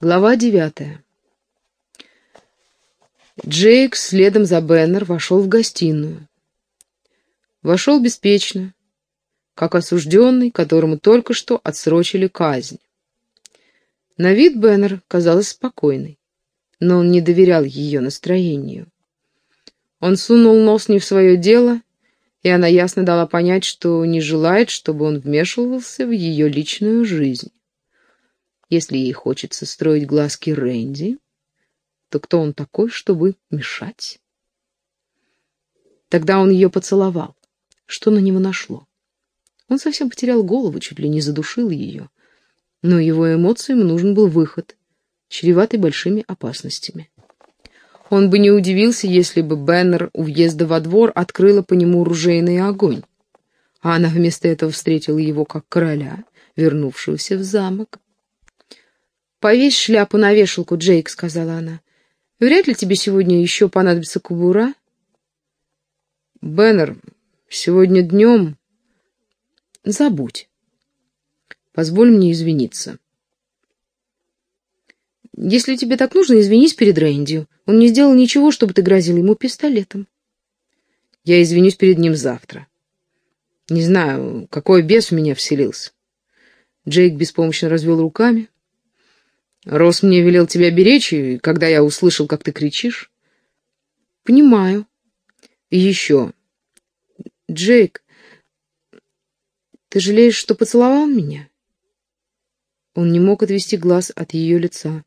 Глава девятая. Джейк следом за Беннер вошел в гостиную. Вошел беспечно, как осужденный, которому только что отсрочили казнь. На вид Беннер казалась спокойной, но он не доверял ее настроению. Он сунул нос не в свое дело, и она ясно дала понять, что не желает, чтобы он вмешивался в ее личную жизнь. Если ей хочется строить глазки Рэнди, то кто он такой, чтобы мешать? Тогда он ее поцеловал. Что на него нашло? Он совсем потерял голову, чуть ли не задушил ее. Но его эмоциям нужен был выход, чреватый большими опасностями. Он бы не удивился, если бы Беннер у въезда во двор открыла по нему ружейный огонь. А она вместо этого встретила его как короля, вернувшегося в замок. «Повесь шляпу на вешалку, Джейк», — сказала она. «Вряд ли тебе сегодня еще понадобится кубура». «Беннер, сегодня днем...» «Забудь. Позволь мне извиниться». «Если тебе так нужно, извинись перед Рэнди. Он не сделал ничего, чтобы ты грозил ему пистолетом». «Я извинюсь перед ним завтра. Не знаю, какой бес в меня вселился». Джейк беспомощно развел руками. Рос мне велел тебя беречь, и когда я услышал, как ты кричишь... Понимаю. Еще. Джейк, ты жалеешь, что поцеловал меня? Он не мог отвести глаз от ее лица.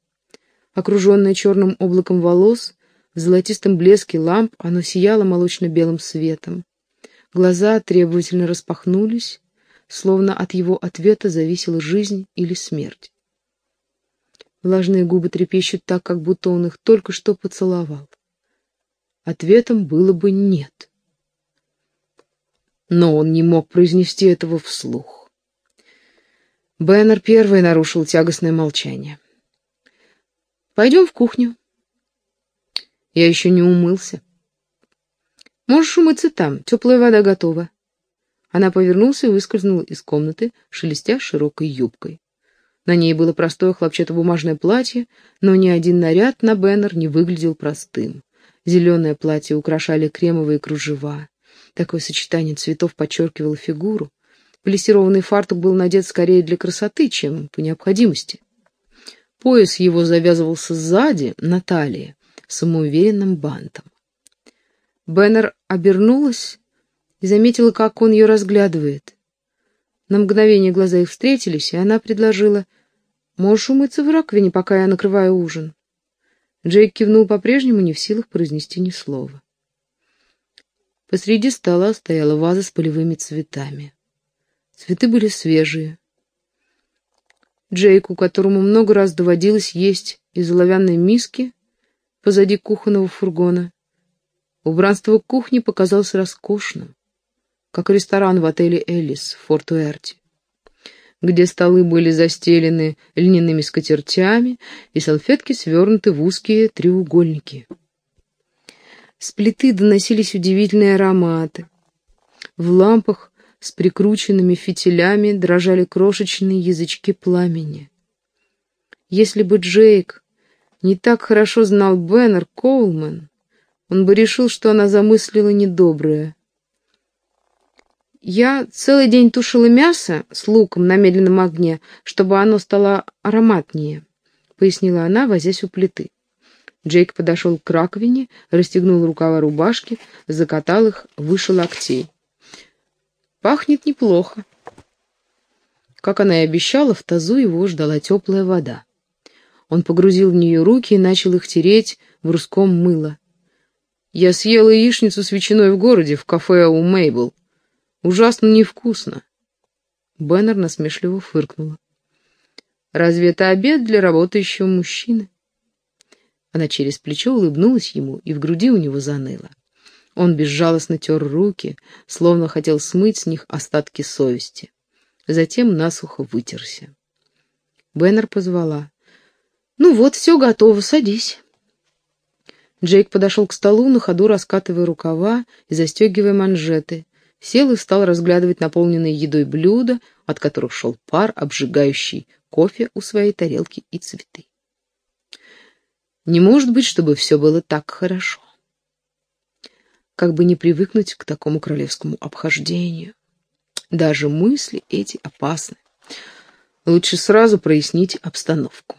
Окруженное черным облаком волос, в золотистом блеске ламп оно сияло молочно-белым светом. Глаза требовательно распахнулись, словно от его ответа зависела жизнь или смерть. Влажные губы трепещут так, как будто он их только что поцеловал. Ответом было бы «нет». Но он не мог произнести этого вслух. Беннер первый нарушил тягостное молчание. «Пойдем в кухню». «Я еще не умылся». «Можешь умыться там, теплая вода готова». Она повернулась и выскользнула из комнаты, шелестя широкой юбкой. На ней было простое хлопчатобумажное платье, но ни один наряд на Беннер не выглядел простым. Зеленое платье украшали кремовые кружева. Такое сочетание цветов подчеркивало фигуру. Плессированный фартук был надет скорее для красоты, чем по необходимости. Пояс его завязывался сзади, на талии, самоуверенным бантом. Беннер обернулась и заметила, как он ее разглядывает. На мгновение глаза их встретились, и она предложила, «Можешь умыться в раковине, пока я накрываю ужин». Джейк кивнул по-прежнему, не в силах произнести ни слова. Посреди стола стояла ваза с полевыми цветами. Цветы были свежие. Джейку, которому много раз доводилось есть из оловянной миски позади кухонного фургона, убранство кухни показалось роскошным как ресторан в отеле «Элис» в Форт-Уэрте, где столы были застелены льняными скатертями и салфетки свернуты в узкие треугольники. С плиты доносились удивительные ароматы. В лампах с прикрученными фитилями дрожали крошечные язычки пламени. Если бы Джейк не так хорошо знал Беннер Коулман, он бы решил, что она замыслила недоброе — я целый день тушила мясо с луком на медленном огне, чтобы оно стало ароматнее, пояснила она, возясь у плиты. Джейк подошел к раковине, расстегнул рукава рубашки, закатал их выше локтей. Пахнет неплохо. Как она и обещала, в тазу его ждала теплая вода. Он погрузил в нее руки и начал их тереть в русском мыло. «Я съела яичницу с ветчиной в городе, в кафе у Мейбл», Ужасно невкусно. Беннер насмешливо фыркнула. Разве это обед для работающего мужчины? Она через плечо улыбнулась ему, и в груди у него заныло. Он безжалостно тер руки, словно хотел смыть с них остатки совести. Затем насухо вытерся. Беннер позвала. «Ну вот, все готово, садись». Джейк подошел к столу, на ходу раскатывая рукава и застегивая манжеты, сел и стал разглядывать наполненные едой блюда, от которых шел пар, обжигающий кофе у своей тарелки и цветы. Не может быть, чтобы все было так хорошо. Как бы не привыкнуть к такому королевскому обхождению. Даже мысли эти опасны. Лучше сразу прояснить обстановку.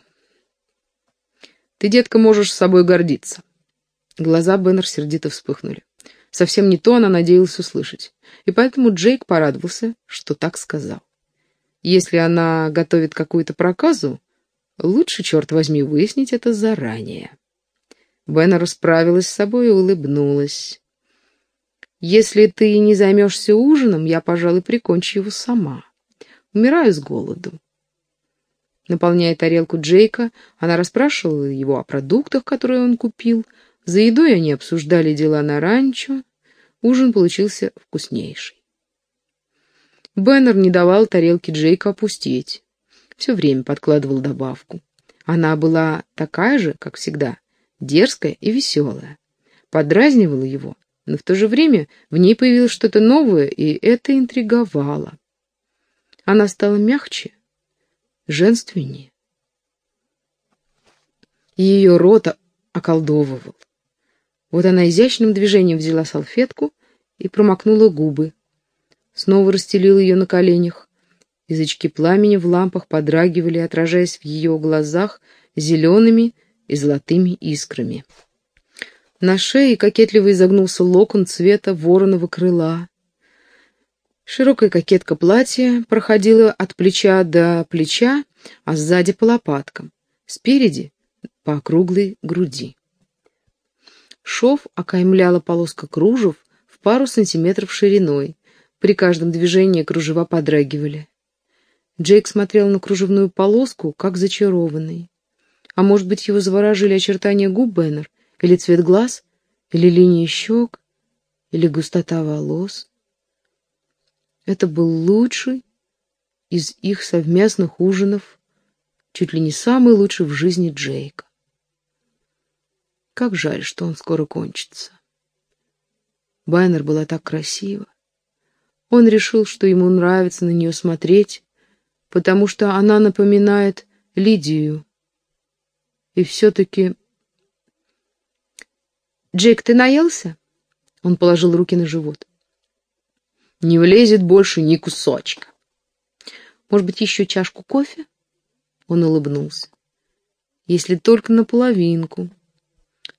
Ты, детка, можешь с собой гордиться. Глаза Беннер сердито вспыхнули. Совсем не то она надеялась услышать. И поэтому Джейк порадовался, что так сказал. Если она готовит какую-то проказу, лучше, черт возьми, выяснить это заранее. Беннер справилась с собой и улыбнулась. «Если ты не займешься ужином, я, пожалуй, прикончу его сама. Умираю с голоду. Наполняя тарелку Джейка, она расспрашивала его о продуктах, которые он купил. За едой они обсуждали дела на ранчо. Ужин получился вкуснейший. Беннер не давал тарелке Джейка опустить. Все время подкладывал добавку. Она была такая же, как всегда, дерзкая и веселая. Подразнивала его, но в то же время в ней появилось что-то новое, и это интриговало. Она стала мягче, женственнее. Ее рот околдовывал. Вот она изящным движением взяла салфетку и промокнула губы. Снова расстелила ее на коленях. Язычки пламени в лампах подрагивали, отражаясь в ее глазах зелеными и золотыми искрами. На шее кокетливо изогнулся локон цвета вороного крыла. Широкая кокетка платья проходила от плеча до плеча, а сзади по лопаткам, спереди по округлой груди. Шов окаймляла полоска кружев в пару сантиметров шириной. При каждом движении кружева подрагивали. Джейк смотрел на кружевную полоску, как зачарованный. А может быть, его заворожили очертания губ Беннер, или цвет глаз, или линии щек, или густота волос. Это был лучший из их совместных ужинов, чуть ли не самый лучший в жизни Джейка. Как жаль, что он скоро кончится. Байнер была так красива. Он решил, что ему нравится на нее смотреть, потому что она напоминает Лидию. И все-таки... «Джейк, ты наелся?» Он положил руки на живот. Не влезет больше ни кусочка. Может быть, еще чашку кофе? Он улыбнулся. Если только наполовинку.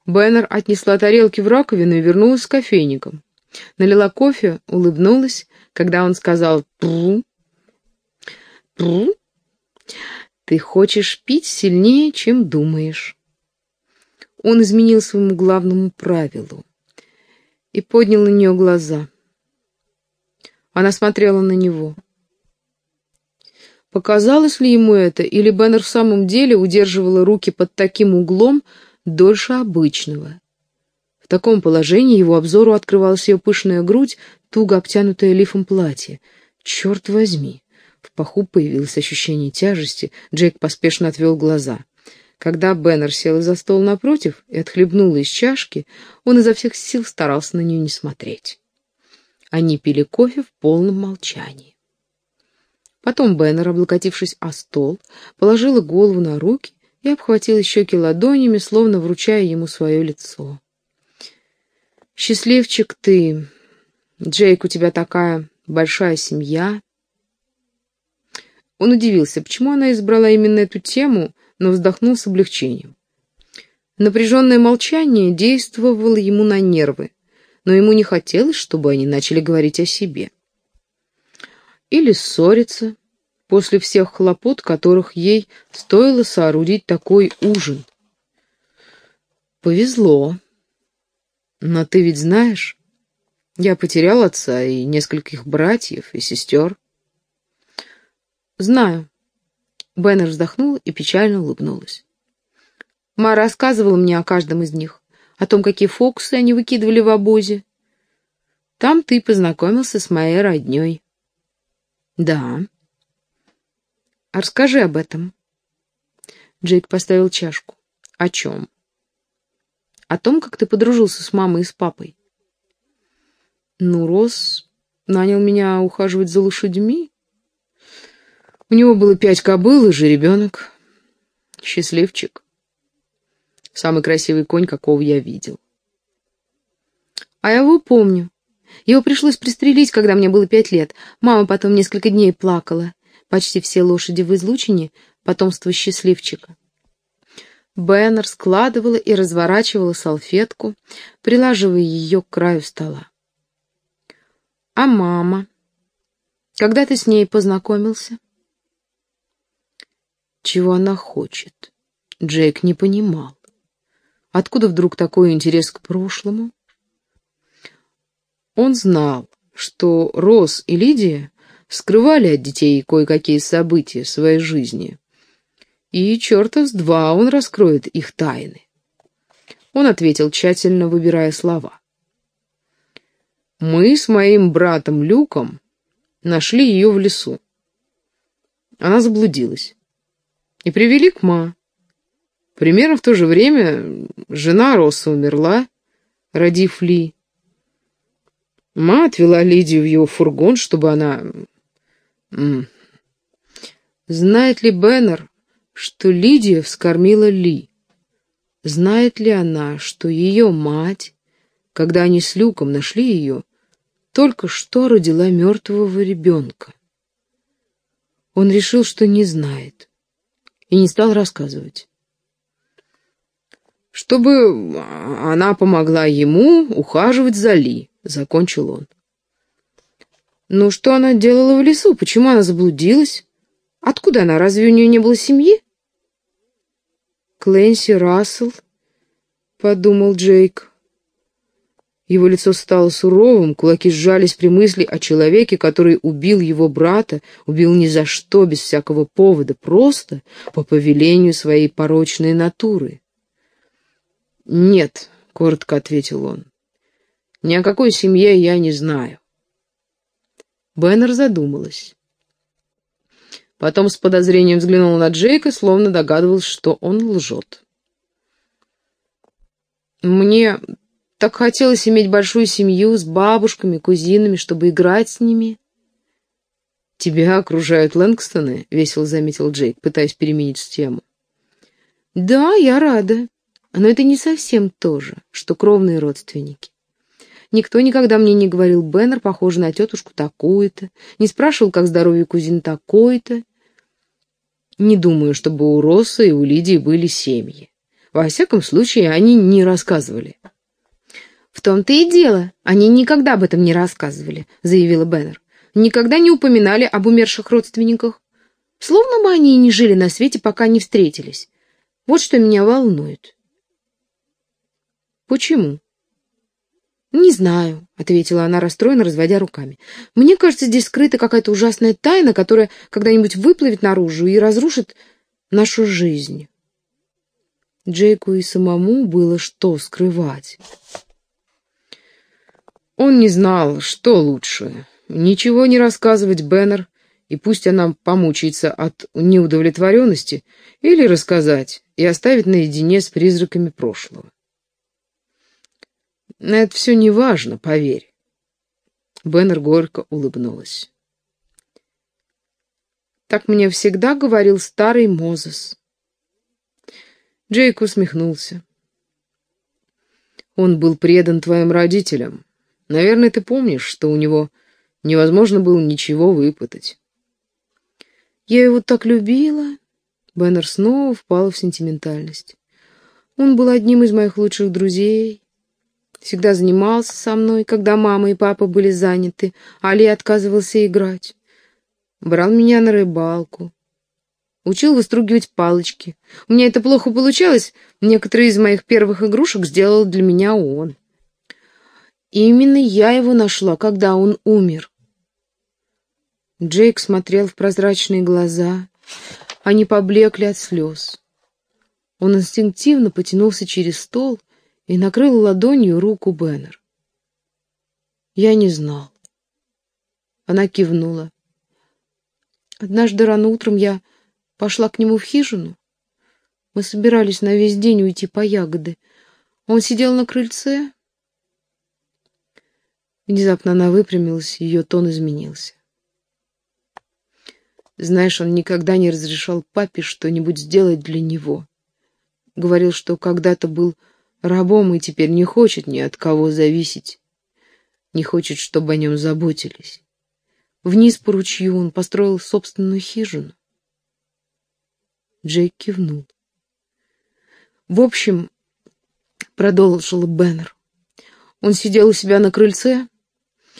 Беннер отнесла тарелки в раковину и вернулась с кофейником. Налила кофе, улыбнулась, когда он сказал «Пру». «Пру? Ты хочешь пить сильнее, чем думаешь». Он изменил своему главному правилу и поднял на нее глаза. Она смотрела на него. Показалось ли ему это, или Беннер в самом деле удерживала руки под таким углом дольше обычного? В таком положении его обзору открывалась ее пышная грудь, туго обтянутая лифом платье. Черт возьми! В паху появилось ощущение тяжести, Джейк поспешно отвел глаза. Когда Беннер сел за стол напротив и отхлебнула из чашки, он изо всех сил старался на нее не смотреть. Они пили кофе в полном молчании. Потом Беннер, облокотившись о стол, положила голову на руки и обхватила щеки ладонями, словно вручая ему свое лицо. «Счастливчик ты! Джейк, у тебя такая большая семья!» Он удивился, почему она избрала именно эту тему, но вздохнул с облегчением. Напряженное молчание действовало ему на нервы но ему не хотелось, чтобы они начали говорить о себе. Или ссориться после всех хлопот, которых ей стоило соорудить такой ужин. Повезло. Но ты ведь знаешь, я потерял отца и нескольких братьев и сестер. Знаю. Беннер вздохнула и печально улыбнулась. Ма рассказывала мне о каждом из них о том, какие фокусы они выкидывали в обозе. Там ты познакомился с моей родней. Да. А расскажи об этом. Джейк поставил чашку. О чем? О том, как ты подружился с мамой и с папой. Ну, Рос нанял меня ухаживать за лошадьми. У него было пять кобыл и же ребенок. Счастливчик. Самый красивый конь, какого я видел. А я его помню. Его пришлось пристрелить, когда мне было пять лет. Мама потом несколько дней плакала. Почти все лошади в излучине — потомство счастливчика. Беннер складывала и разворачивала салфетку, прилаживая ее к краю стола. «А мама? Когда ты с ней познакомился?» Чего она хочет? Джейк не понимал. Откуда вдруг такой интерес к прошлому? Он знал, что Рос и Лидия скрывали от детей кое-какие события своей жизни. И черта с два он раскроет их тайны. Он ответил, тщательно выбирая слова. «Мы с моим братом Люком нашли ее в лесу. Она заблудилась. И привели к Ма. Примерно в то же время жена Росса умерла, родив Ли. Ма отвела Лидию в его фургон, чтобы она... Знает ли Беннер, что Лидия вскормила Ли? Знает ли она, что ее мать, когда они с Люком нашли ее, только что родила мертвого ребенка? Он решил, что не знает, и не стал рассказывать. Чтобы она помогла ему ухаживать за Ли, закончил он. Ну что она делала в лесу? Почему она заблудилась? Откуда она? Разве у нее не было семьи? Клэнси Рассел, подумал Джейк. Его лицо стало суровым, кулаки сжались при мысли о человеке, который убил его брата, убил ни за что, без всякого повода, просто по повелению своей порочной натуры. «Нет», — коротко ответил он, — «ни о какой семье я не знаю». Беннер задумалась. Потом с подозрением взглянула на Джейка, словно догадывалась, что он лжет. «Мне так хотелось иметь большую семью с бабушками, кузинами, чтобы играть с ними». «Тебя окружают Лэнгстоны», — весело заметил Джейк, пытаясь переменить тему. «Да, я рада. Но это не совсем то же, что кровные родственники. Никто никогда мне не говорил, Беннер похож на тетушку такую-то, не спрашивал, как здоровье кузин такой-то. Не думаю, чтобы у Росса и у Лидии были семьи. Во всяком случае, они не рассказывали. «В том-то и дело, они никогда об этом не рассказывали», — заявила Беннер. «Никогда не упоминали об умерших родственниках. Словно бы они и не жили на свете, пока не встретились. Вот что меня волнует». «Почему?» «Не знаю», — ответила она, расстроенно разводя руками. «Мне кажется, здесь скрыта какая-то ужасная тайна, которая когда-нибудь выплывет наружу и разрушит нашу жизнь». Джейку и самому было что скрывать. Он не знал, что лучше. Ничего не рассказывать Беннер, и пусть она помучается от неудовлетворенности, или рассказать и оставить наедине с призраками прошлого. Это все не важно, поверь. Беннер горько улыбнулась. Так мне всегда говорил старый Мозес. Джейк усмехнулся. Он был предан твоим родителям. Наверное, ты помнишь, что у него невозможно было ничего выпытать. Я его так любила. Беннер снова впала в сентиментальность. Он был одним из моих лучших друзей всегда занимался со мной, когда мама и папа были заняты, Али отказывался играть. Брал меня на рыбалку. Учил выстругивать палочки. У меня это плохо получалось, некоторые из моих первых игрушек сделал для меня он. Именно я его нашла, когда он умер. Джейк смотрел в прозрачные глаза, они поблекли от слез. Он инстинктивно потянулся через стол — и накрыл ладонью руку Беннер. Я не знал. Она кивнула. Однажды рано утром я пошла к нему в хижину. Мы собирались на весь день уйти по ягоды. Он сидел на крыльце. Внезапно она выпрямилась, ее тон изменился. Знаешь, он никогда не разрешал папе что-нибудь сделать для него. Говорил, что когда-то был рабом и теперь не хочет ни от кого зависеть. Не хочет, чтобы о нем заботились. Вниз по ручью он построил собственную хижину. Джейк кивнул. В общем, продолжил Беннер, он сидел у себя на крыльце.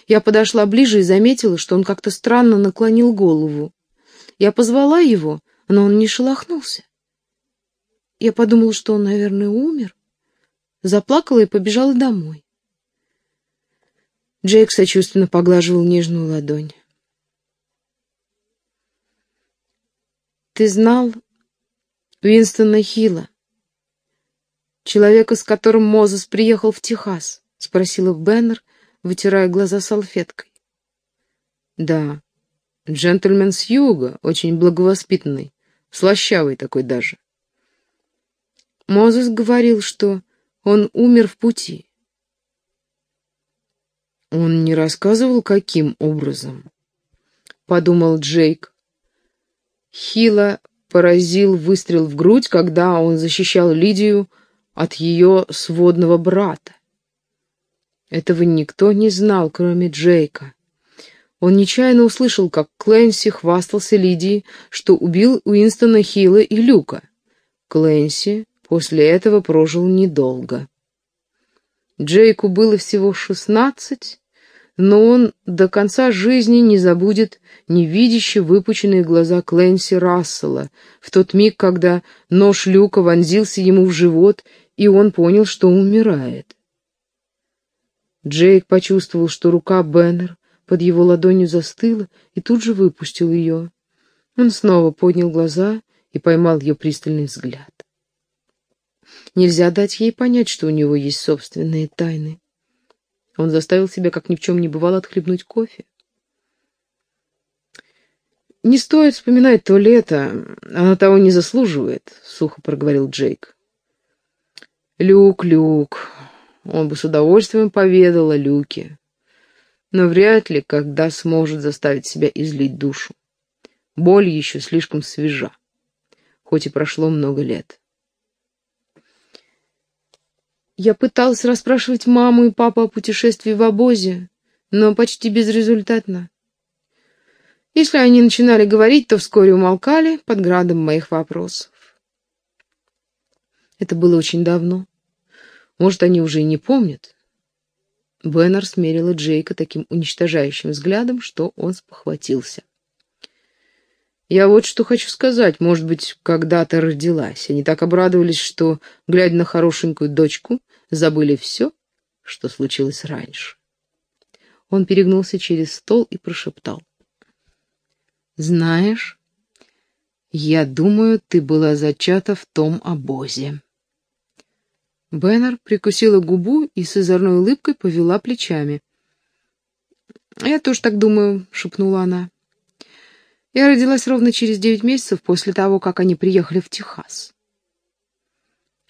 Я подошла ближе и заметила, что он как-то странно наклонил голову. Я позвала его, но он не шелохнулся. Я подумала, что он, наверное, умер. Заплакала и побежала домой. Джейк сочувственно поглаживал нежную ладонь. «Ты знал Уинстона Хилла, человека, с которым Мозес приехал в Техас?» — спросила Беннер, вытирая глаза салфеткой. «Да, джентльмен с юга, очень благовоспитанный, слащавый такой даже. Мозес говорил, что он умер в пути. Он не рассказывал, каким образом, подумал Джейк. Хила поразил выстрел в грудь, когда он защищал Лидию от ее сводного брата. Этого никто не знал, кроме Джейка. Он нечаянно услышал, как Клэнси хвастался Лидии, что убил Уинстона Хилла и Люка. Клэнси после этого прожил недолго. Джейку было всего шестнадцать, но он до конца жизни не забудет невидяще выпученные глаза Клэнси Рассела в тот миг, когда нож Люка вонзился ему в живот, и он понял, что умирает. Джейк почувствовал, что рука Беннер под его ладонью застыла, и тут же выпустил ее. Он снова поднял глаза и поймал ее пристальный взгляд. Нельзя дать ей понять, что у него есть собственные тайны. Он заставил себя, как ни в чем не бывало, отхлебнуть кофе. «Не стоит вспоминать то лето, оно того не заслуживает», — сухо проговорил Джейк. «Люк, Люк, он бы с удовольствием поведал о Люке, но вряд ли когда сможет заставить себя излить душу. Боль еще слишком свежа, хоть и прошло много лет». Я пытался расспрашивать маму и папу о путешествии в обозе, но почти безрезультатно. Если они начинали говорить, то вскоре умолкали под градом моих вопросов. Это было очень давно. Может, они уже и не помнят. Беннер смерила Джейка таким уничтожающим взглядом, что он спохватился. Я вот что хочу сказать. Может быть, когда-то родилась. Они так обрадовались, что, глядя на хорошенькую дочку, забыли все, что случилось раньше. Он перегнулся через стол и прошептал. «Знаешь, я думаю, ты была зачата в том обозе». Беннер прикусила губу и с озорной улыбкой повела плечами. «Я тоже так думаю», — шепнула она. Я родилась ровно через девять месяцев после того, как они приехали в Техас.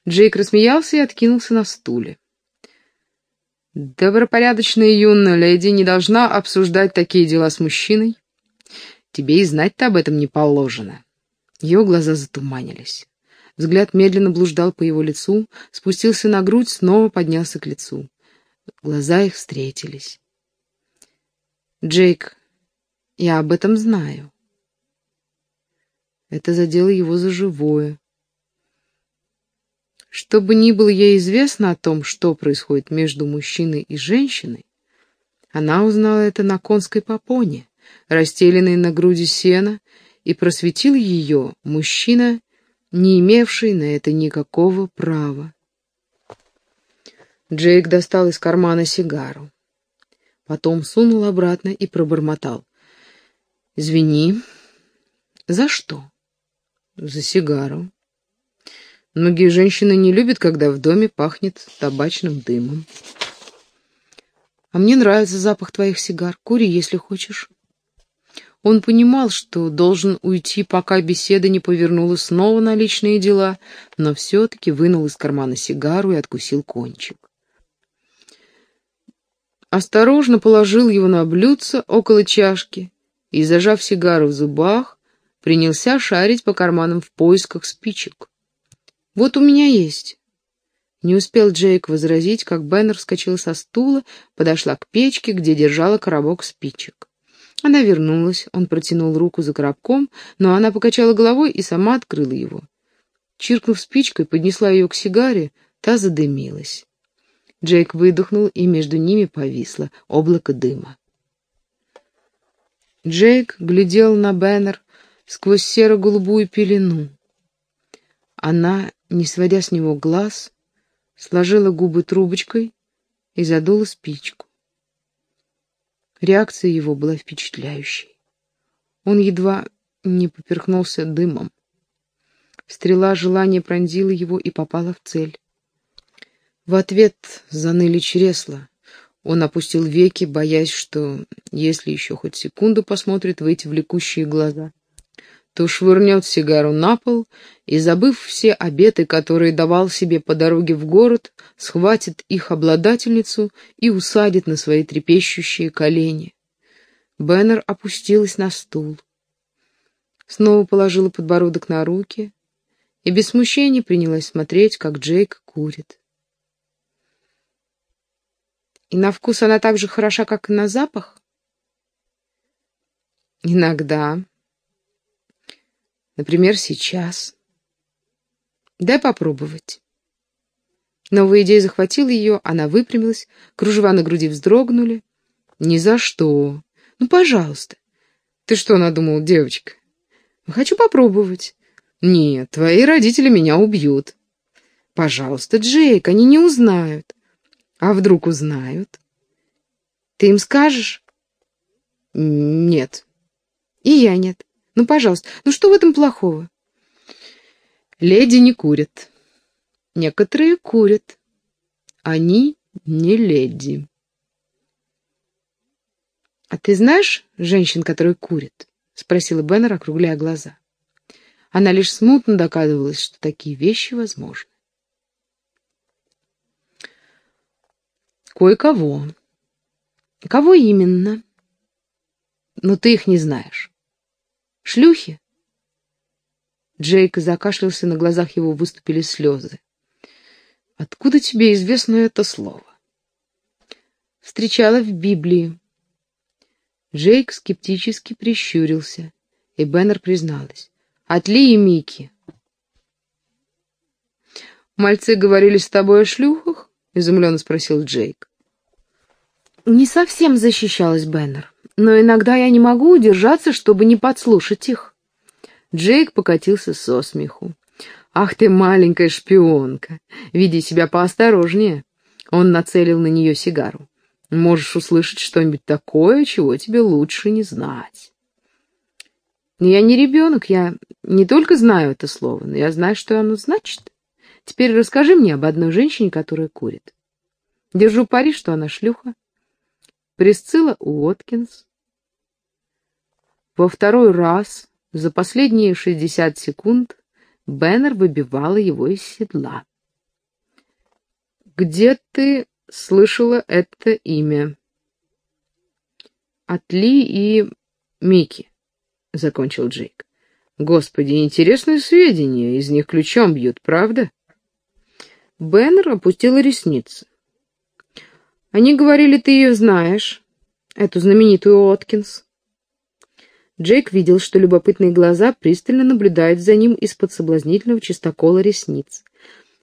Джейк рассмеялся и откинулся на стуле. Добропорядочная юная леди не должна обсуждать такие дела с мужчиной. Тебе и знать-то об этом не положено. Ее глаза затуманились. Взгляд медленно блуждал по его лицу, спустился на грудь, снова поднялся к лицу. Глаза их встретились. «Джейк, я об этом знаю. Это задело его за живое. Что бы ни было ей известно о том, что происходит между мужчиной и женщиной, она узнала это на конской попоне, расстеленной на груди сена, и просветил ее мужчина, не имевший на это никакого права. Джейк достал из кармана сигару. Потом сунул обратно и пробормотал. «Извини. За что?» За сигару. Многие женщины не любят, когда в доме пахнет табачным дымом. А мне нравится запах твоих сигар. Кури, если хочешь. Он понимал, что должен уйти, пока беседа не повернулась снова на личные дела, но все-таки вынул из кармана сигару и откусил кончик. Осторожно положил его на блюдце около чашки и, зажав сигару в зубах, принялся шарить по карманам в поисках спичек. Вот у меня есть. Не успел Джейк возразить, как Беннер вскочила со стула, подошла к печке, где держала коробок спичек. Она вернулась, он протянул руку за коробком, но она покачала головой и сама открыла его. Чиркнув спичкой, поднесла ее к сигаре, та задымилась. Джейк выдохнул, и между ними повисло облако дыма. Джейк глядел на Беннер сквозь серо-голубую пелену. Она, не сводя с него глаз, сложила губы трубочкой и задула спичку. Реакция его была впечатляющей. Он едва не поперхнулся дымом. Стрела желания пронзила его и попала в цель. В ответ заныли чресла. Он опустил веки, боясь, что, если еще хоть секунду посмотрит в эти влекущие глаза, то швырнет сигару на пол и, забыв все обеты, которые давал себе по дороге в город, схватит их обладательницу и усадит на свои трепещущие колени. Беннер опустилась на стул. Снова положила подбородок на руки и без смущения принялась смотреть, как Джейк курит. И на вкус она так же хороша, как и на запах? Иногда, Например, сейчас. Дай попробовать. Новая идея захватила ее, она выпрямилась, кружева на груди вздрогнули. Ни за что. Ну, пожалуйста. Ты что надумал, девочка? Хочу попробовать. Нет, твои родители меня убьют. Пожалуйста, Джейк, они не узнают. А вдруг узнают? Ты им скажешь? Нет. И я нет. Ну, пожалуйста, ну что в этом плохого? Леди не курят. Некоторые курят. Они не леди. «А ты знаешь женщин, которые курят?» — спросила Беннер, округляя глаза. Она лишь смутно догадывалась, что такие вещи возможны. «Кое-кого». «Кого именно?» «Но ты их не знаешь». Шлюхи? Джейк закашлялся, на глазах его выступили слезы. Откуда тебе известно это слово? Встречала в Библии. Джейк скептически прищурился, и Беннер призналась. От Ли и Мики. «Мальцы говорили с тобой о шлюхах?» — изумленно спросил Джейк. Не совсем защищалась Беннер но иногда я не могу удержаться, чтобы не подслушать их. Джейк покатился со смеху. «Ах ты, маленькая шпионка! Веди себя поосторожнее!» Он нацелил на нее сигару. «Можешь услышать что-нибудь такое, чего тебе лучше не знать». «Я не ребенок, я не только знаю это слово, но я знаю, что оно значит. Теперь расскажи мне об одной женщине, которая курит. Держу пари, что она шлюха. Присцилла Уоткинс. Во второй раз за последние 60 секунд Беннер выбивала его из седла. «Где ты слышала это имя?» «От Ли и Микки», — закончил Джейк. «Господи, интересные сведения, из них ключом бьют, правда?» Беннер опустила ресницы. Они говорили, ты ее знаешь, эту знаменитую Откинс. Джейк видел, что любопытные глаза пристально наблюдают за ним из-под соблазнительного чистокола ресниц.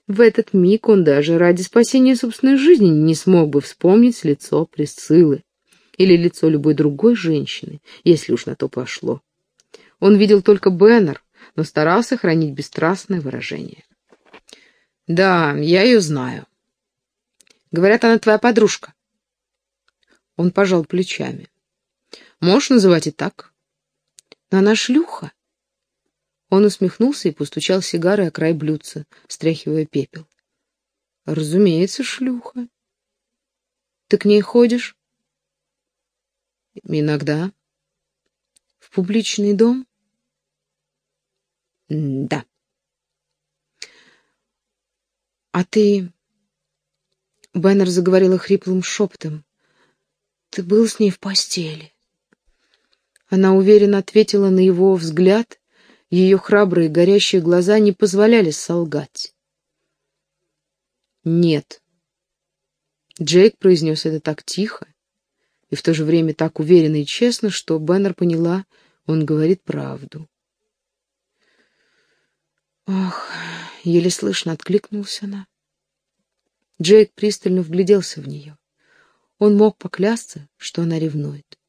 В этот миг он даже ради спасения собственной жизни не смог бы вспомнить лицо Присциллы или лицо любой другой женщины, если уж на то пошло. Он видел только Беннер, но старался хранить бесстрастное выражение. «Да, я ее знаю. Говорят, она твоя подружка. Он пожал плечами. Можешь называть и так. Но она шлюха. Он усмехнулся и постучал сигарой о край блюдца, стряхивая пепел. Разумеется, шлюха. Ты к ней ходишь? Иногда. В публичный дом? Да. А ты Беннер заговорила хриплым шепотом. «Ты был с ней в постели?» Она уверенно ответила на его взгляд. Ее храбрые горящие глаза не позволяли солгать. Нет. Джейк произнес это так тихо и в то же время так уверенно и честно, что Беннер поняла, он говорит правду. Ох, еле слышно откликнулся она. Джейк пристально вгляделся в нее. Он мог поклясться, что она ревнует.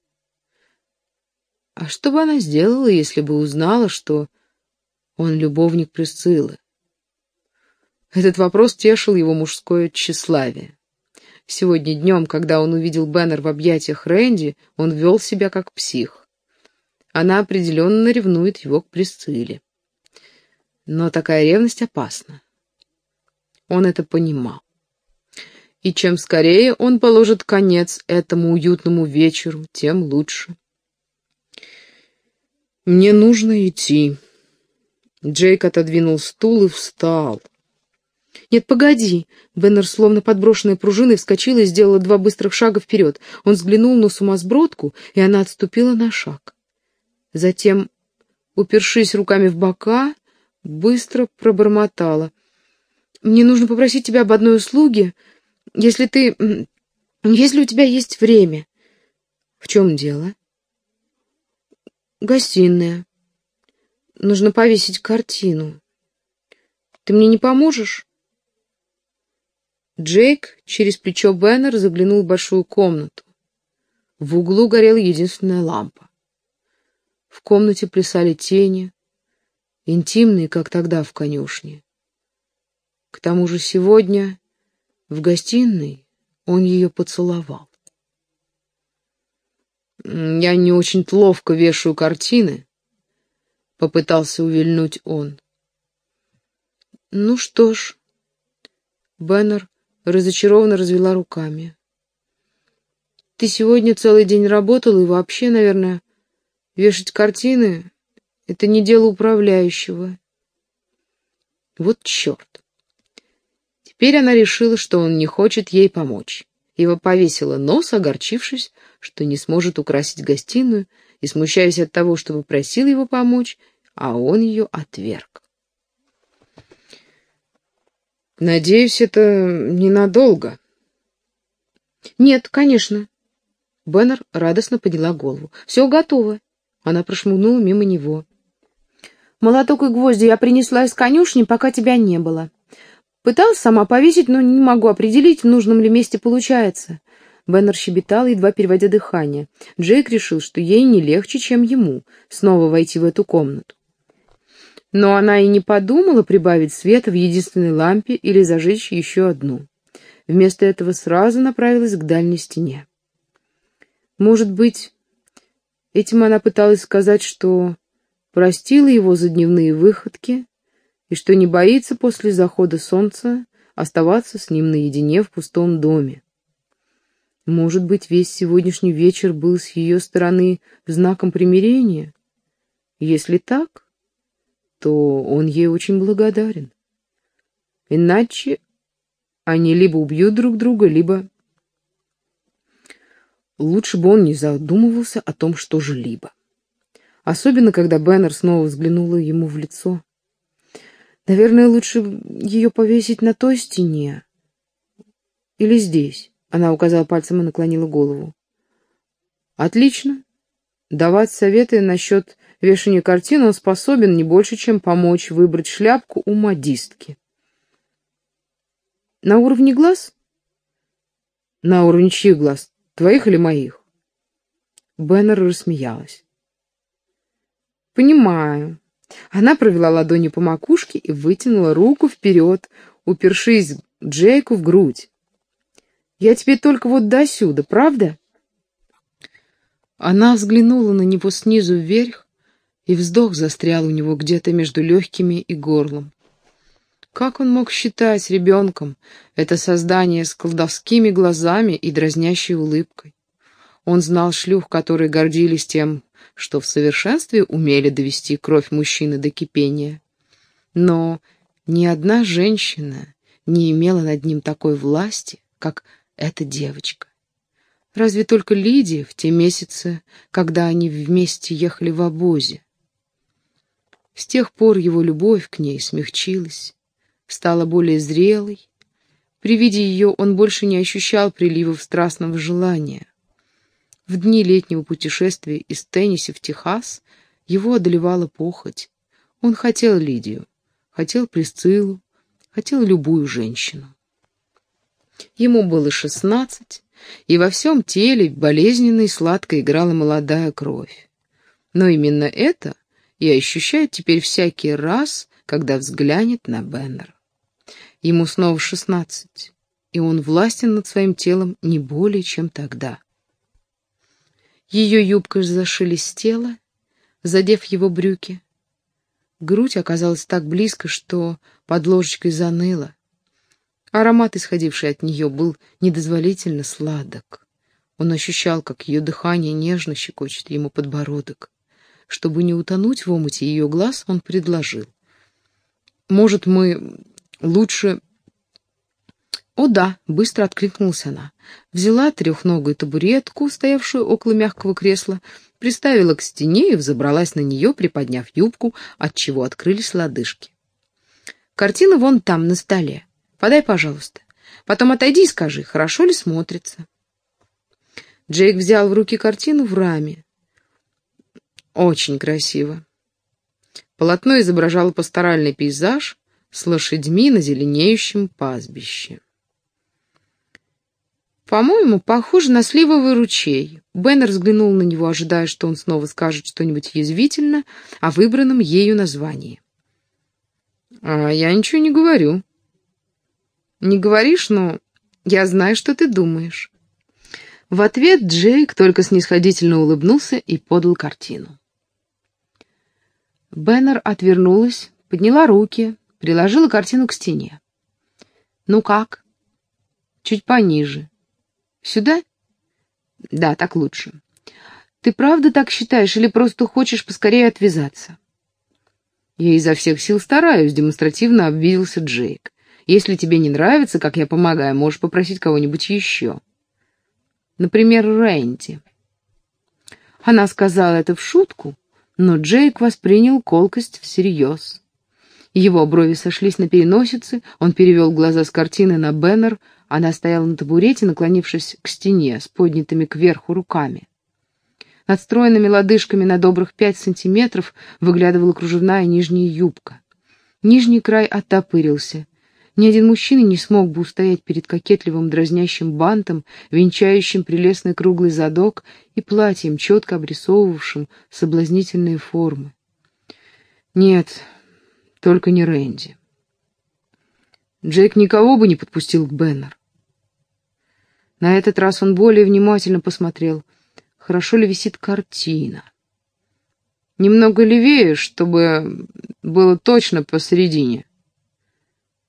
А что бы она сделала, если бы узнала, что он любовник Присциллы? Этот вопрос тешил его мужское тщеславие. Сегодня днем, когда он увидел Беннер в объятиях Рэнди, он вел себя как псих. Она определенно ревнует его к Присцилле. Но такая ревность опасна. Он это понимал. И чем скорее он положит конец этому уютному вечеру, тем лучше. «Мне нужно идти». Джейк отодвинул стул и встал. «Нет, погоди!» Беннер, словно подброшенная пружиной, вскочила и сделала два быстрых шага вперед. Он взглянул на сумасбродку, и она отступила на шаг. Затем, упершись руками в бока, быстро пробормотала. «Мне нужно попросить тебя об одной услуге, если ты... если у тебя есть время». «В чем дело?» «Гостиная. Нужно повесить картину. Ты мне не поможешь?» Джейк через плечо Беннер заглянул в большую комнату. В углу горела единственная лампа. В комнате плясали тени, интимные, как тогда в конюшне. К тому же сегодня в гостиной он ее поцеловал. «Я не очень ловко вешаю картины», — попытался увильнуть он. «Ну что ж...» Беннер разочарованно развела руками. «Ты сегодня целый день работал, и вообще, наверное, вешать картины — это не дело управляющего». Вот черт! Теперь она решила, что он не хочет ей помочь. Его повесила нос, огорчившись, что не сможет украсить гостиную, и смущаясь от того, что попросил его помочь, а он ее отверг. Надеюсь, это ненадолго. Нет, конечно. Беннер радостно подняла голову. Все готово. Она прошмыгнула мимо него. Молоток и гвозди я принесла из конюшни, пока тебя не было. Пыталась сама повесить, но не могу определить, в нужном ли месте получается. Беннер щебетал, едва переводя дыхание. Джейк решил, что ей не легче, чем ему, снова войти в эту комнату. Но она и не подумала прибавить света в единственной лампе или зажечь еще одну. Вместо этого сразу направилась к дальней стене. Может быть, этим она пыталась сказать, что простила его за дневные выходки и что не боится после захода солнца оставаться с ним наедине в пустом доме. Может быть, весь сегодняшний вечер был с ее стороны знаком примирения? Если так, то он ей очень благодарен. Иначе они либо убьют друг друга, либо... Лучше бы он не задумывался о том, что же либо. Особенно, когда Беннер снова взглянула ему в лицо. Наверное, лучше ее повесить на той стене. Или здесь. Она указала пальцем и наклонила голову. Отлично. Давать советы насчет вешанию картин он способен не больше, чем помочь выбрать шляпку у модистки. На уровне глаз? На уровне чьих глаз? Твоих или моих? Беннер рассмеялась. Понимаю. Она провела ладони по макушке и вытянула руку вперед, упершись Джейку в грудь. Я тебе только вот досюда, правда? Она взглянула на него снизу вверх, и вздох застрял у него где-то между легкими и горлом. Как он мог считать ребенком это создание с колдовскими глазами и дразнящей улыбкой? Он знал шлюх, которые гордились тем, что в совершенстве умели довести кровь мужчины до кипения. Но ни одна женщина не имела над ним такой власти, как эта девочка. Разве только Лидия в те месяцы, когда они вместе ехали в обозе. С тех пор его любовь к ней смягчилась, стала более зрелой, При виде ее он больше не ощущал приливов страстного желания. В дни летнего путешествия из Тенниси в Техас его одолевала похоть. Он хотел Лидию, хотел Присциллу, хотел любую женщину. Ему было шестнадцать, и во всем теле болезненно и сладко играла молодая кровь. Но именно это и ощущает теперь всякий раз, когда взглянет на Беннер. Ему снова шестнадцать, и он властен над своим телом не более, чем тогда. Ее юбка зашелестела, задев его брюки. Грудь оказалась так близко, что под ложечкой заныла. Аромат, исходивший от нее, был недозволительно сладок. Он ощущал, как ее дыхание нежно щекочет ему подбородок. Чтобы не утонуть в омуте ее глаз, он предложил. «Может, мы лучше...» «О да», — быстро откликнулась она. Взяла трехногую табуретку, стоявшую около мягкого кресла, приставила к стене и взобралась на нее, приподняв юбку, отчего открылись лодыжки. «Картина вон там, на столе. Подай, пожалуйста. Потом отойди и скажи, хорошо ли смотрится. Джейк взял в руки картину в раме. Очень красиво. Полотно изображало пасторальный пейзаж с лошадьми на зеленеющем пастбище. «По-моему, похоже на сливовый ручей». Беннер взглянул на него, ожидая, что он снова скажет что-нибудь язвительно о выбранном ею названии. «А я ничего не говорю», не говоришь, но я знаю, что ты думаешь. В ответ Джейк только снисходительно улыбнулся и подал картину. Беннер отвернулась, подняла руки, приложила картину к стене. «Ну как?» «Чуть пониже. Сюда?» «Да, так лучше. Ты правда так считаешь или просто хочешь поскорее отвязаться?» «Я изо всех сил стараюсь», — демонстративно обиделся Джейк. Если тебе не нравится, как я помогаю, можешь попросить кого-нибудь еще. Например, Рэнди. Она сказала это в шутку, но Джейк воспринял колкость всерьез. Его брови сошлись на переносице, он перевел глаза с картины на Беннер, она стояла на табурете, наклонившись к стене с поднятыми кверху руками. Над стройными лодыжками на добрых пять сантиметров выглядывала кружевная нижняя юбка. Нижний край оттопырился, ни один мужчина не смог бы устоять перед кокетливым дразнящим бантом, венчающим прелестный круглый задок и платьем, четко обрисовывавшим соблазнительные формы. Нет, только не Рэнди. Джейк никого бы не подпустил к Беннер. На этот раз он более внимательно посмотрел, хорошо ли висит картина. Немного левее, чтобы было точно посередине.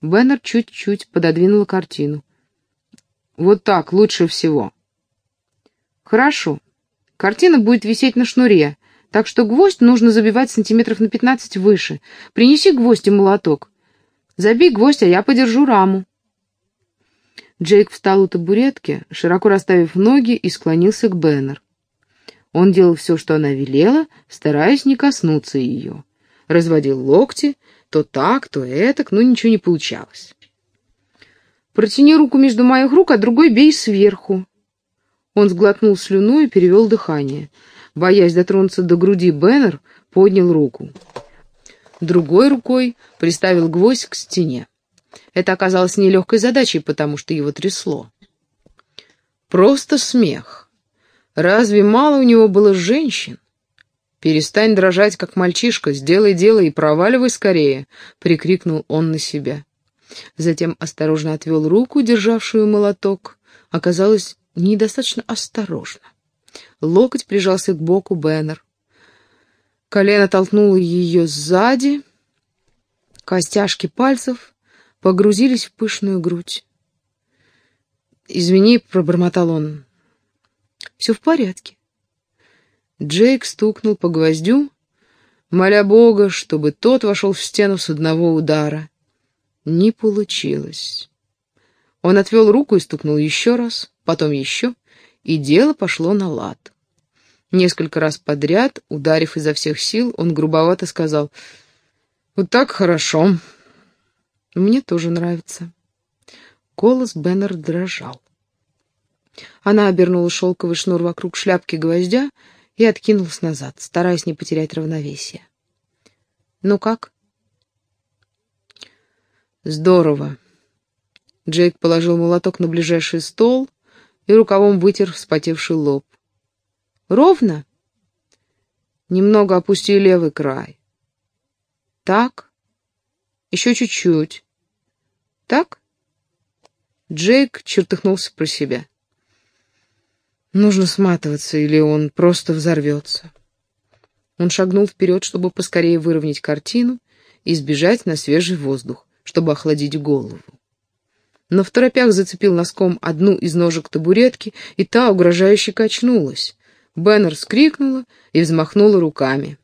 Беннер чуть-чуть пододвинула картину. «Вот так, лучше всего». «Хорошо. Картина будет висеть на шнуре, так что гвоздь нужно забивать сантиметров на пятнадцать выше. Принеси гвоздь и молоток. Забей гвоздь, а я подержу раму». Джейк встал у табуретки, широко расставив ноги, и склонился к Беннер. Он делал все, что она велела, стараясь не коснуться ее. Разводил локти, то так, то этак, но ничего не получалось. «Протяни руку между моих рук, а другой бей сверху». Он сглотнул слюну и перевел дыхание. Боясь дотронуться до груди, Беннер поднял руку. Другой рукой приставил гвоздь к стене. Это оказалось нелегкой задачей, потому что его трясло. Просто смех. Разве мало у него было женщин? «Перестань дрожать, как мальчишка, сделай дело и проваливай скорее!» — прикрикнул он на себя. Затем осторожно отвел руку, державшую молоток. Оказалось, недостаточно осторожно. Локоть прижался к боку Беннер. Колено толкнуло ее сзади. Костяшки пальцев погрузились в пышную грудь. «Извини», — пробормотал он. «Все в порядке. Джейк стукнул по гвоздю, моля Бога, чтобы тот вошел в стену с одного удара. Не получилось. Он отвел руку и стукнул еще раз, потом еще, и дело пошло на лад. Несколько раз подряд, ударив изо всех сил, он грубовато сказал «Вот так хорошо. Мне тоже нравится». Голос Беннер дрожал. Она обернула шелковый шнур вокруг шляпки гвоздя и откинулась назад, стараясь не потерять равновесие. «Ну как?» «Здорово». Джейк положил молоток на ближайший стол и рукавом вытер вспотевший лоб. «Ровно?» «Немного опусти левый край». «Так?» «Еще чуть-чуть». «Так?» Джейк чертыхнулся про себя. Нужно сматываться, или он просто взорвется. Он шагнул вперед, чтобы поскорее выровнять картину и сбежать на свежий воздух, чтобы охладить голову. Но в торопях зацепил носком одну из ножек табуретки, и та угрожающе качнулась. Беннер скрикнула и взмахнула руками.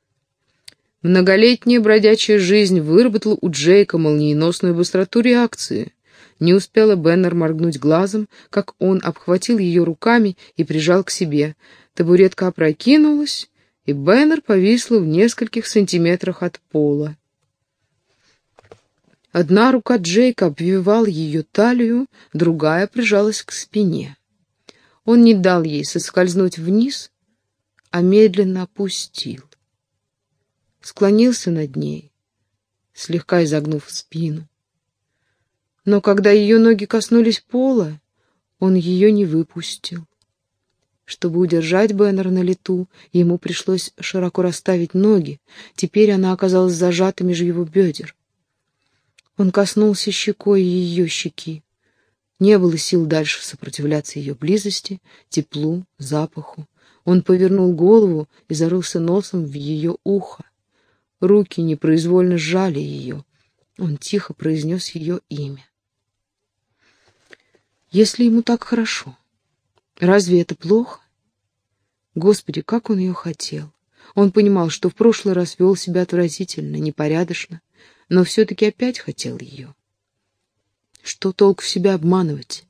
Многолетняя бродячая жизнь выработала у Джейка молниеносную быстроту реакции. Не успела Беннер моргнуть глазом, как он обхватил ее руками и прижал к себе. Табуретка опрокинулась, и Беннер повисла в нескольких сантиметрах от пола. Одна рука Джейка обвивала ее талию, другая прижалась к спине. Он не дал ей соскользнуть вниз, а медленно опустил. Склонился над ней, слегка изогнув спину. Но когда ее ноги коснулись пола, он ее не выпустил. Чтобы удержать Беннер на лету, ему пришлось широко расставить ноги. Теперь она оказалась зажата меж его бедер. Он коснулся щекой ее щеки. Не было сил дальше сопротивляться ее близости, теплу, запаху. Он повернул голову и зарылся носом в ее ухо. Руки непроизвольно сжали ее. Он тихо произнес ее имя. Если ему так хорошо, разве это плохо? Господи, как он ее хотел. Он понимал, что в прошлый раз вел себя отвратительно, непорядочно, но все-таки опять хотел ее. Что толк в себя обманывать?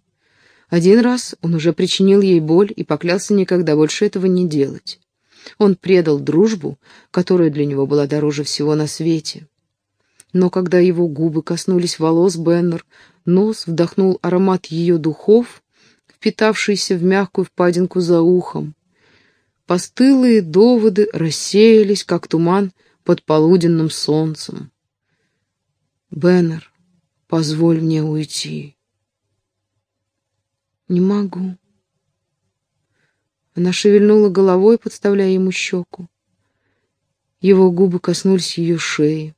Один раз он уже причинил ей боль и поклялся никогда больше этого не делать. Он предал дружбу, которая для него была дороже всего на свете. Но когда его губы коснулись волос Беннер, Нос вдохнул аромат ее духов, впитавшийся в мягкую впадинку за ухом. Постылые доводы рассеялись, как туман под полуденным солнцем. «Беннер, позволь мне уйти». «Не могу». Она шевельнула головой, подставляя ему щеку. Его губы коснулись ее шеи.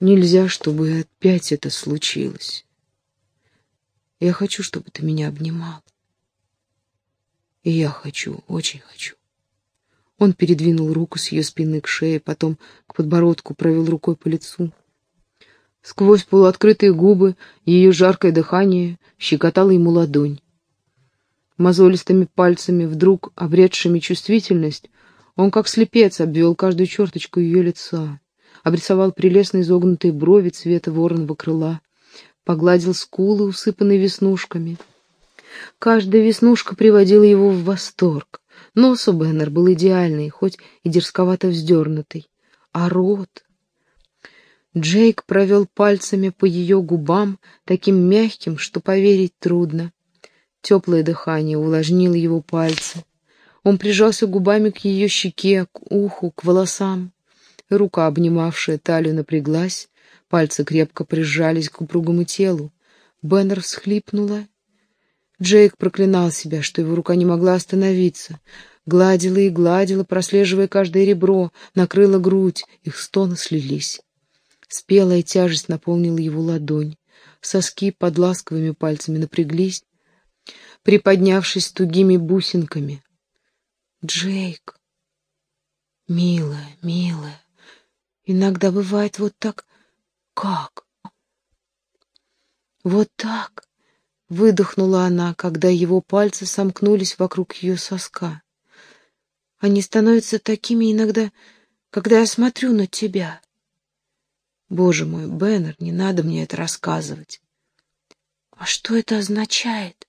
Нельзя, чтобы опять это случилось. Я хочу, чтобы ты меня обнимал. И я хочу, очень хочу. Он передвинул руку с ее спины к шее, потом к подбородку провел рукой по лицу. Сквозь полуоткрытые губы ее жаркое дыхание щекотало ему ладонь. Мозолистыми пальцами, вдруг обретшими чувствительность, он как слепец обвел каждую черточку ее лица обрисовал прелестно изогнутые брови цвета вороного крыла, погладил скулы, усыпанные веснушками. Каждая веснушка приводила его в восторг. Нос у Беннер был идеальный, хоть и дерзковато вздернутый. А рот... Джейк провел пальцами по ее губам, таким мягким, что поверить трудно. Теплое дыхание увлажнило его пальцы. Он прижался губами к ее щеке, к уху, к волосам. Рука, обнимавшая талию, напряглась, пальцы крепко прижались к упругому телу. Беннер всхлипнула. Джейк проклинал себя, что его рука не могла остановиться. Гладила и гладила, прослеживая каждое ребро, накрыла грудь, их стоны слились. Спелая тяжесть наполнила его ладонь. Соски под ласковыми пальцами напряглись, приподнявшись тугими бусинками. «Джейк, милая, милая, Иногда бывает вот так. Как? Вот так, выдохнула она, когда его пальцы сомкнулись вокруг ее соска. Они становятся такими иногда, когда я смотрю на тебя. Боже мой, Беннер, не надо мне это рассказывать. А что это означает?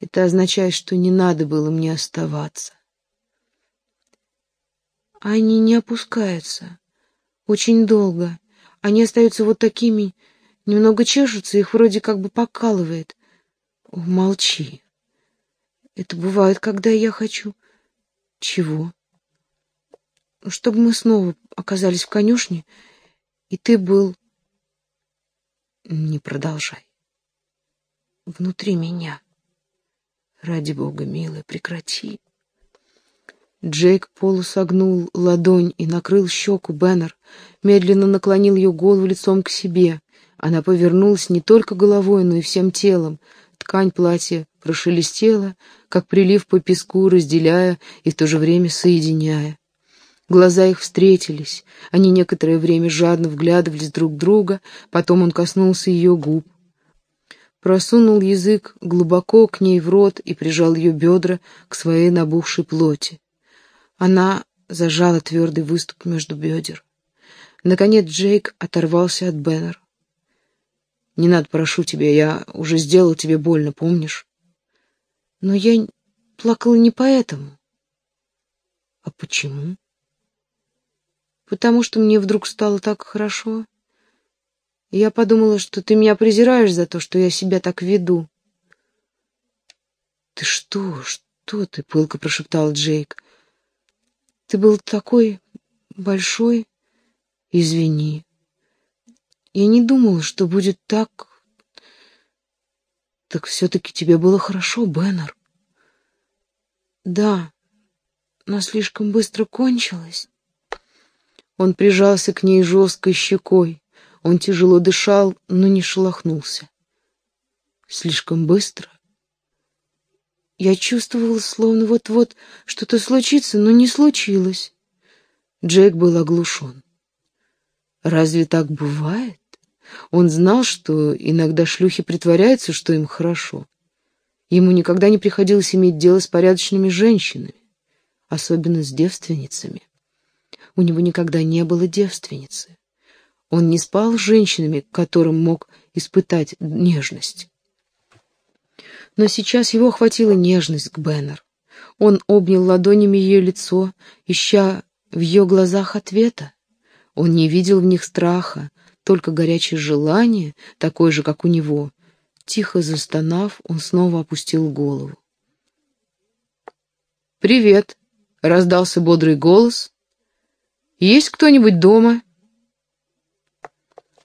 Это означает, что не надо было мне оставаться. Они не опускаются. Очень долго. Они остаются вот такими Немного чешутся, их вроде как бы покалывает. О, молчи. Это бывает, когда я хочу... Чего? Чтобы мы снова оказались в конюшне, и ты был... Не продолжай. Внутри меня. Ради бога, милая, прекрати. Джейк полусогнул ладонь и накрыл щеку Беннер, медленно наклонил ее голову лицом к себе. Она повернулась не только головой, но и всем телом. Ткань платья прошелестела, как прилив по песку, разделяя и в то же время соединяя. Глаза их встретились, они некоторое время жадно вглядывались друг в друга, потом он коснулся ее губ. Просунул язык глубоко к ней в рот и прижал ее бедра к своей набухшей плоти. Она зажала твердый выступ между бедер. Наконец Джейк оторвался от Беннер. «Не надо, прошу тебя, я уже сделал тебе больно, помнишь?» «Но я плакала не поэтому». «А почему?» «Потому что мне вдруг стало так хорошо. Я подумала, что ты меня презираешь за то, что я себя так веду». «Ты что, что ты?» — пылко прошептал Джейк. Ты был такой большой. Извини. Я не думала, что будет так... Так все-таки тебе было хорошо, Беннер. Да, но слишком быстро кончилось. Он прижался к ней жесткой щекой. Он тяжело дышал, но не шелохнулся. Слишком быстро? Я чувствовала, словно вот-вот что-то случится, но не случилось. Джек был оглушен. Разве так бывает? Он знал, что иногда шлюхи притворяются, что им хорошо. Ему никогда не приходилось иметь дело с порядочными женщинами, особенно с девственницами. У него никогда не было девственницы. Он не спал с женщинами, к которым мог испытать нежность. Но сейчас его охватила нежность к Беннер. Он обнял ладонями ее лицо, ища в ее глазах ответа. Он не видел в них страха, только горячее желание, такое же, как у него. Тихо застонав, он снова опустил голову. «Привет!» — раздался бодрый голос. «Есть кто-нибудь дома?»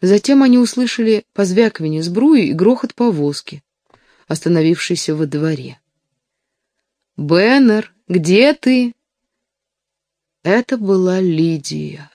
Затем они услышали позвякивание сбруи и грохот повозки остановившийся во дворе. «Беннер, где ты?» Это была Лидия.